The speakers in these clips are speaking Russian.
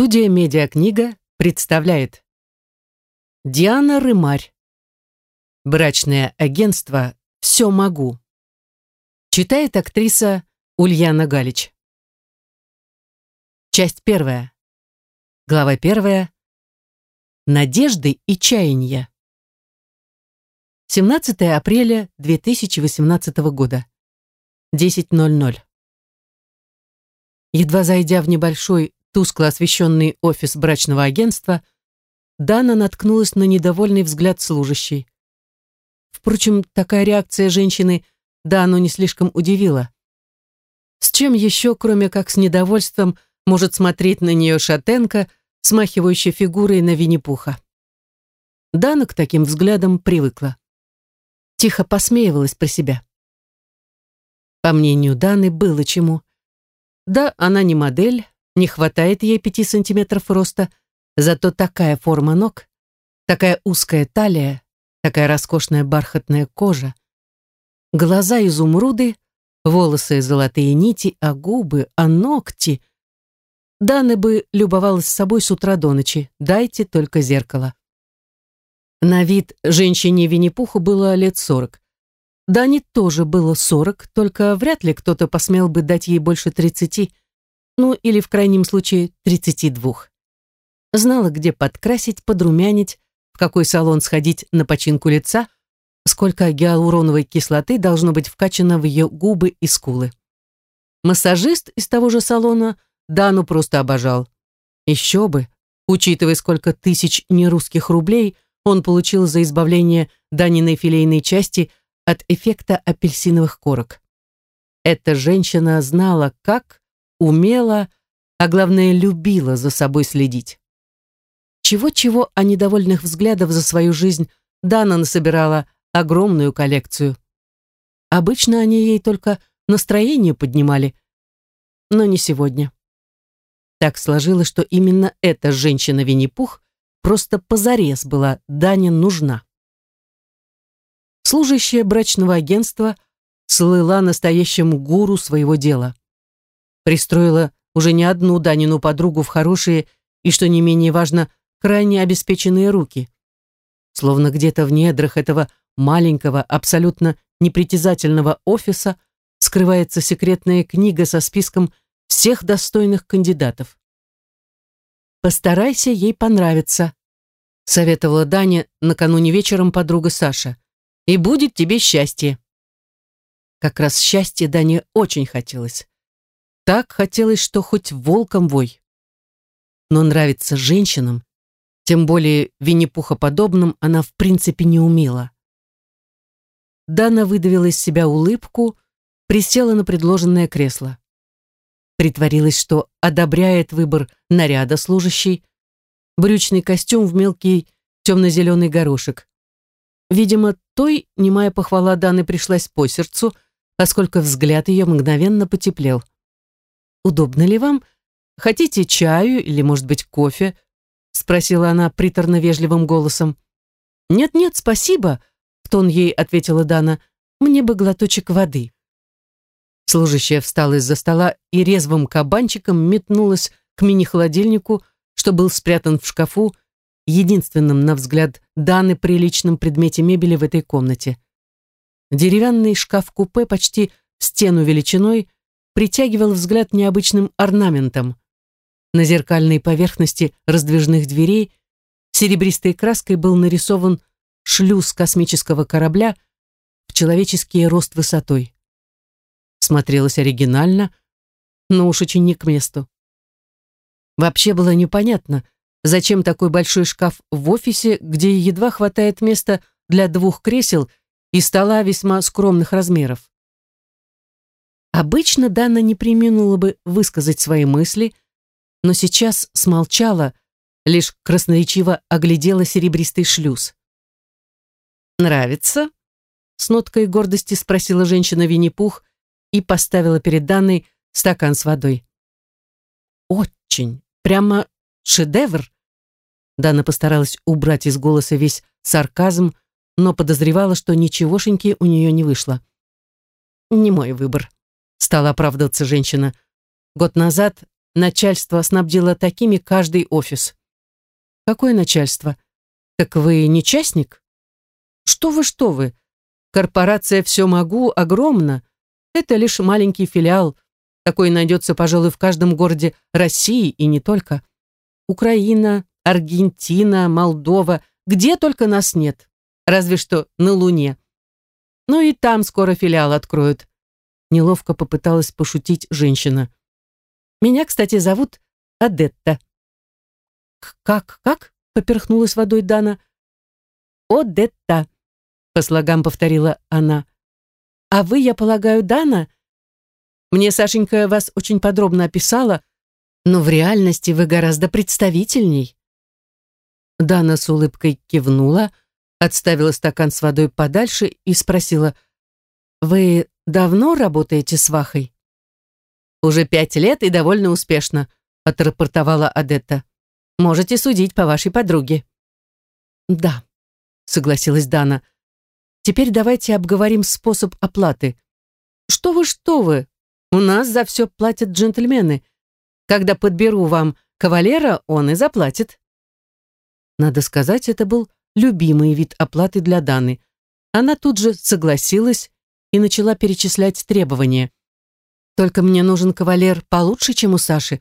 Студия «Медиакнига» представляет. Диана Рымарь. Брачное агентство «Все могу» Читает актриса Ульяна Галич. Часть первая. Глава первая. Надежды и чаяния. 17 апреля 2018 года. 10.00 Едва зайдя в небольшой тускло освещенный офис брачного агентства, Дана наткнулась на недовольный взгляд служащей. Впрочем, такая реакция женщины Дану не слишком удивила. С чем еще, кроме как с недовольством, может смотреть на нее шатенка, смахивающая фигурой на Винни-Пуха? Дана к таким взглядам привыкла. Тихо посмеивалась про себя. По мнению Даны, было чему. Да, она не модель, не хватает ей пяти сантиметров роста, зато такая форма ног, такая узкая талия, такая роскошная бархатная кожа. Глаза изумруды, волосы золотые нити, а губы, а ногти. Дана бы любовалась собой с утра до ночи, дайте только зеркало. На вид женщине Винни-Пуху было лет сорок. Дане тоже было сорок, только вряд ли кто-то посмел бы дать ей больше тридцати, ну или в крайнем случае тридцати двух. Знала, где подкрасить, подрумянить, в какой салон сходить на починку лица, сколько гиалуроновой кислоты должно быть вкачано в ее губы и скулы. Массажист из того же салона Дану просто обожал. Еще бы, учитывая, сколько тысяч нерусских рублей он получил за избавление Даниной филейной части от эффекта апельсиновых корок. Эта женщина знала, как, умела, а главное, любила за собой следить. Чего-чего, а недовольных взглядов за свою жизнь Дана насобирала огромную коллекцию. Обычно они ей только настроение поднимали, но не сегодня. Так сложилось, что именно эта женщина Винни-Пух просто позарез была Дане нужна служащая брачного агентства слыла настоящим гуру своего дела. Пристроила уже не одну Данину подругу в хорошие и, что не менее важно, крайне обеспеченные руки. Словно где-то в недрах этого маленького, абсолютно непритязательного офиса скрывается секретная книга со списком всех достойных кандидатов. «Постарайся ей понравиться», — советовала Даня накануне вечером подруга Саша и будет тебе счастье. Как раз счастье Дане очень хотелось. Так хотелось, что хоть волком вой. Но нравится женщинам, тем более Винни-Пуха подобным, она в принципе не умела. Дана выдавила из себя улыбку, присела на предложенное кресло. Притворилась, что одобряет выбор наряда служащей, брючный костюм в мелкий темно-зеленый горошек. Видимо, той немая похвала Даны пришлась по сердцу, поскольку взгляд ее мгновенно потеплел. «Удобно ли вам? Хотите чаю или, может быть, кофе?» спросила она приторно-вежливым голосом. «Нет-нет, спасибо», — в тон ей ответила Дана. «Мне бы глоточек воды». Служащая встала из-за стола и резвым кабанчиком метнулась к мини-холодильнику, что был спрятан в шкафу, единственном, на взгляд, Даны приличном предмете мебели в этой комнате. Деревянный шкаф-купе почти стену величиной притягивал взгляд необычным орнаментом. На зеркальной поверхности раздвижных дверей серебристой краской был нарисован шлюз космического корабля в человеческий рост высотой. Смотрелось оригинально, но уж очень не к месту. Вообще было непонятно, Зачем такой большой шкаф в офисе, где едва хватает места для двух кресел и стола весьма скромных размеров? Обычно Дана не приминула бы высказать свои мысли, но сейчас смолчала, лишь красноречиво оглядела серебристый шлюз. «Нравится?» — с ноткой гордости спросила женщина Винни-Пух и поставила перед Данной стакан с водой. «Очень, прямо Шедевр? Дана постаралась убрать из голоса весь сарказм, но подозревала, что ничегошеньки у нее не вышло. «Не мой выбор», — стала оправдываться женщина. «Год назад начальство снабдило такими каждый офис. Какое начальство? Так вы не частник? Что вы, что вы? Корпорация «Все могу» огромна. Это лишь маленький филиал. Такой найдется, пожалуй, в каждом городе России и не только. Украина, Аргентина, Молдова, где только нас нет. Разве что на Луне. Ну и там скоро филиал откроют. Неловко попыталась пошутить женщина. Меня, кстати, зовут Адетта. «Как, как?» — поперхнулась водой Дана. «Одетта», — по слогам повторила она. «А вы, я полагаю, Дана?» «Мне Сашенька вас очень подробно описала, но в реальности вы гораздо представительней». Дана с улыбкой кивнула, отставила стакан с водой подальше и спросила, «Вы давно работаете с Вахой?» «Уже пять лет и довольно успешно», — отрапортовала Адетта. «Можете судить по вашей подруге». «Да», — согласилась Дана. «Теперь давайте обговорим способ оплаты». «Что вы, что вы? У нас за все платят джентльмены. Когда подберу вам кавалера, он и заплатит». Надо сказать, это был любимый вид оплаты для Даны. Она тут же согласилась и начала перечислять требования. «Только мне нужен кавалер получше, чем у Саши.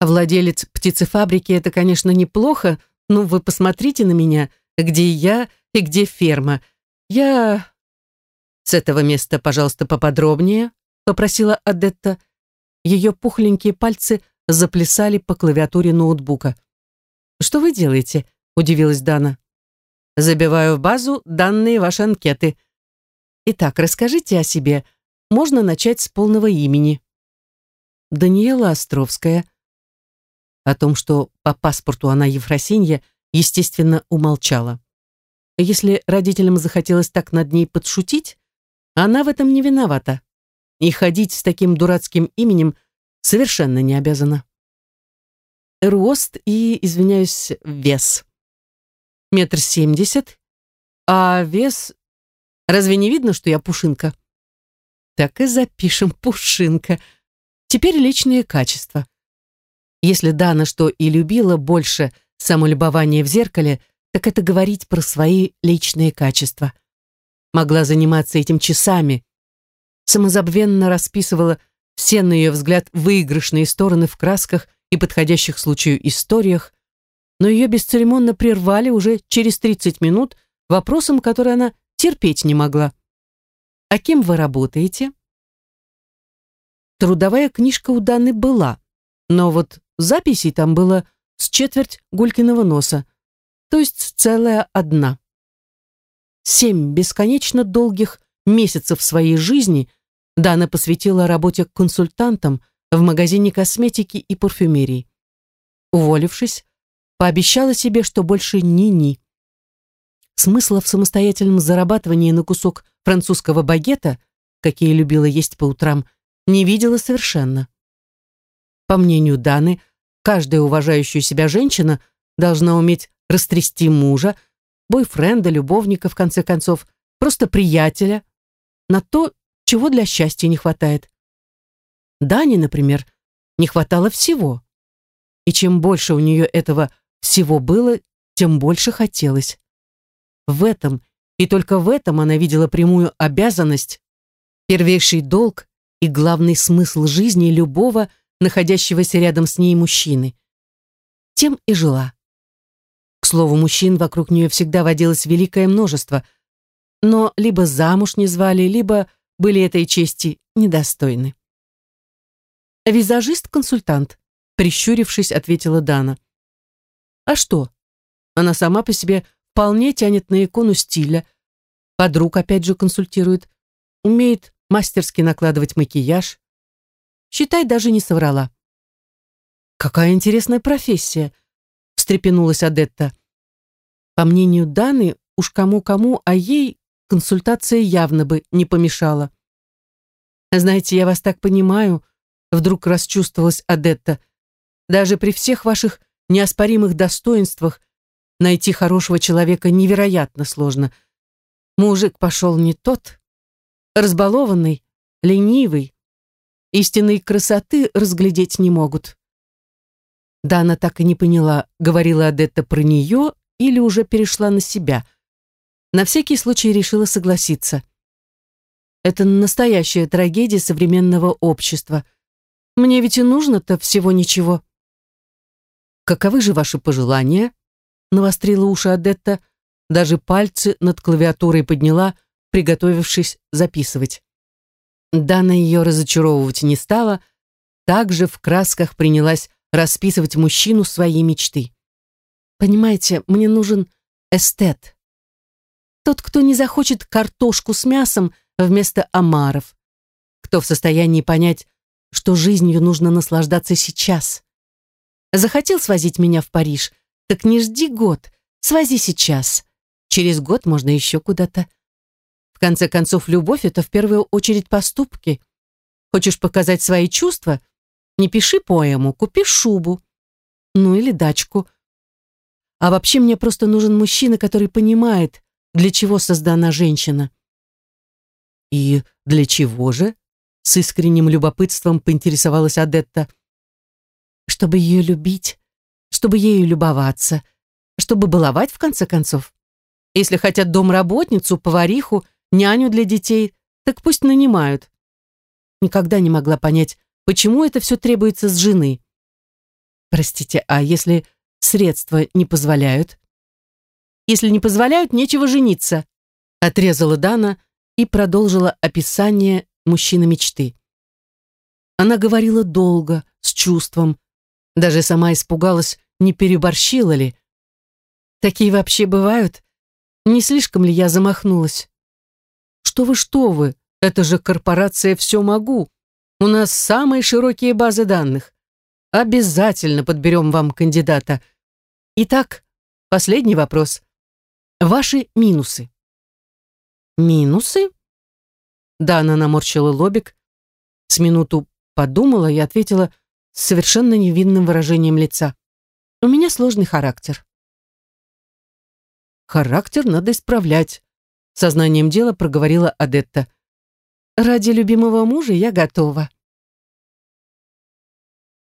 А владелец птицефабрики — это, конечно, неплохо, но вы посмотрите на меня, где я и где ферма. Я...» «С этого места, пожалуйста, поподробнее», — попросила Адетта. Ее пухленькие пальцы заплясали по клавиатуре ноутбука. «Что вы делаете?» — удивилась Дана. Забиваю в базу данные вашей анкеты. Итак, расскажите о себе. Можно начать с полного имени. Даниэла Островская. О том, что по паспорту она Ефросинья, естественно, умолчала. Если родителям захотелось так над ней подшутить, она в этом не виновата. И ходить с таким дурацким именем совершенно не обязана. Рост и, извиняюсь, вес метр семьдесят, а вес... Разве не видно, что я пушинка? Так и запишем пушинка. Теперь личные качества. Если Дана что и любила больше самолюбования в зеркале, так это говорить про свои личные качества. Могла заниматься этим часами. Самозабвенно расписывала все, на ее взгляд, выигрышные стороны в красках и подходящих случаю историях, но ее бесцеремонно прервали уже через 30 минут вопросом, который она терпеть не могла. «А кем вы работаете?» Трудовая книжка у Даны была, но вот записей там было с четверть Гулькиного носа, то есть целая одна. Семь бесконечно долгих месяцев своей жизни Дана посвятила работе консультантом в магазине косметики и парфюмерии. Уволившись, пообещала себе, что больше ни-ни. Смысла в самостоятельном зарабатывании на кусок французского багета, какие любила есть по утрам, не видела совершенно. По мнению Даны, каждая уважающая себя женщина должна уметь растрясти мужа, бойфренда, любовника, в конце концов, просто приятеля, на то, чего для счастья не хватает. Дане, например, не хватало всего. И чем больше у нее этого всего было, тем больше хотелось. В этом, и только в этом она видела прямую обязанность, первейший долг и главный смысл жизни любого, находящегося рядом с ней мужчины. Тем и жила. К слову, мужчин вокруг нее всегда водилось великое множество, но либо замуж не звали, либо были этой чести недостойны. «Визажист-консультант», прищурившись, ответила Дана. А что? Она сама по себе вполне тянет на икону стиля. Подруг опять же консультирует. Умеет мастерски накладывать макияж. Считай, даже не соврала. Какая интересная профессия, встрепенулась Адетта. По мнению Даны, уж кому-кому, а ей консультация явно бы не помешала. Знаете, я вас так понимаю, вдруг расчувствовалась Адетта. Даже при всех ваших неоспоримых достоинствах найти хорошего человека невероятно сложно. Мужик пошел не тот, разбалованный, ленивый, истинной красоты разглядеть не могут. Да, она так и не поняла, говорила Адетта про нее или уже перешла на себя. На всякий случай решила согласиться. Это настоящая трагедия современного общества. Мне ведь и нужно-то всего ничего. Каковы же ваши пожелания? Навострила уши Адетта, даже пальцы над клавиатурой подняла, приготовившись записывать. Дана ее разочаровывать не стала, также в красках принялась расписывать мужчину своей мечты. Понимаете, мне нужен эстет. Тот, кто не захочет картошку с мясом вместо омаров. Кто в состоянии понять, что жизнью нужно наслаждаться сейчас. Захотел свозить меня в Париж, так не жди год, свози сейчас. Через год можно еще куда-то. В конце концов, любовь — это в первую очередь поступки. Хочешь показать свои чувства? Не пиши поэму, купи шубу. Ну или дачку. А вообще мне просто нужен мужчина, который понимает, для чего создана женщина. И для чего же? С искренним любопытством поинтересовалась Адетта. Чтобы ее любить, чтобы ею любоваться, чтобы баловать в конце концов. Если хотят домработницу, повариху, няню для детей, так пусть нанимают. Никогда не могла понять, почему это все требуется с жены. Простите, а если средства не позволяют? Если не позволяют, нечего жениться, отрезала Дана и продолжила описание мужчины мечты. Она говорила долго, с чувством, даже сама испугалась, не переборщила ли. Такие вообще бывают? Не слишком ли я замахнулась? Что вы, что вы, это же корпорация «Все могу». У нас самые широкие базы данных. Обязательно подберем вам кандидата. Итак, последний вопрос. Ваши минусы. Минусы? Да, она наморщила лобик, с минуту подумала и ответила совершенно невинным выражением лица. У меня сложный характер. Характер надо исправлять, сознанием дела проговорила Адетта. Ради любимого мужа я готова.